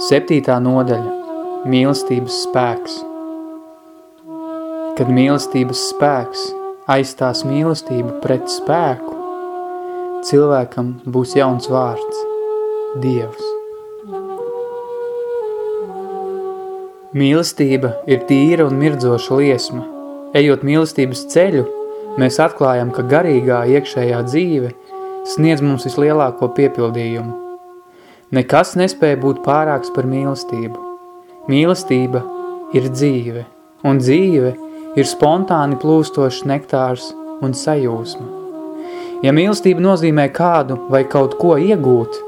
Septītā nodaļa – mīlestības spēks. Kad mīlestības spēks aizstās mīlestību pret spēku, cilvēkam būs jauns vārds – Dievs. Mīlestība ir tīra un mirdzoša liesma. Ejot mīlestības ceļu, mēs atklājam, ka garīgā iekšējā dzīve sniedz mums vislielāko piepildījumu. Nekas nespēja būt pārāks par mīlestību. Mīlestība ir dzīve, un dzīve ir spontāni plūstošs nektārs un sajūsma. Ja mīlestība nozīmē kādu vai kaut ko iegūt,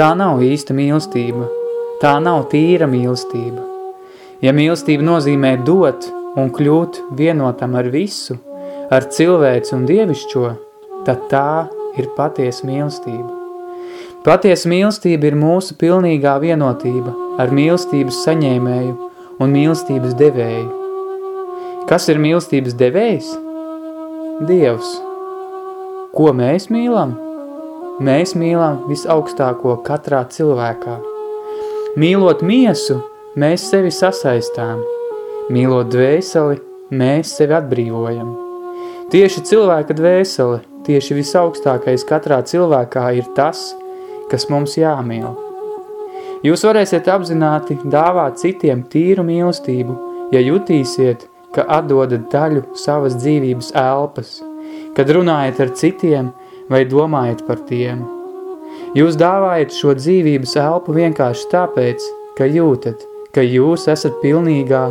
tā nav īsta mīlestība, tā nav tīra mīlestība. Ja mīlestība nozīmē dot un kļūt vienotam ar visu, ar cilvēci un dievišķo, tad tā ir patiesa mīlestība. Patiesa mīlestība ir mūsu pilnīgā vienotība ar mīlestības saņēmēju un mīlestības devēju. Kas ir mīlestības devējs? Dievs. Ko mēs mīlam? Mēs mīlam visaugstāko katrā cilvēkā. Mīlot miesu, mēs sevi sasaistām. Mīlot dvēseli, mēs sevi atbrīvojam. Tieši cilvēka dvēsele – Tieši visaugstākais katrā cilvēkā ir tas, kas mums jāmīl. Jūs varēsiet apzināti dāvāt citiem tīru mīlestību, ja jutīsiet, ka atdodat daļu savas dzīvības elpas, kad runājat ar citiem vai domājat par tiem. Jūs dāvājat šo dzīvības elpu vienkārši tāpēc, ka jūtat, ka jūs esat pilnīgā,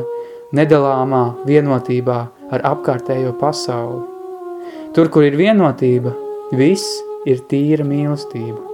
nedalāmā vienotībā ar apkārtējo pasauli. Tur, kur ir vienotība, viss ir tīra mīlestība.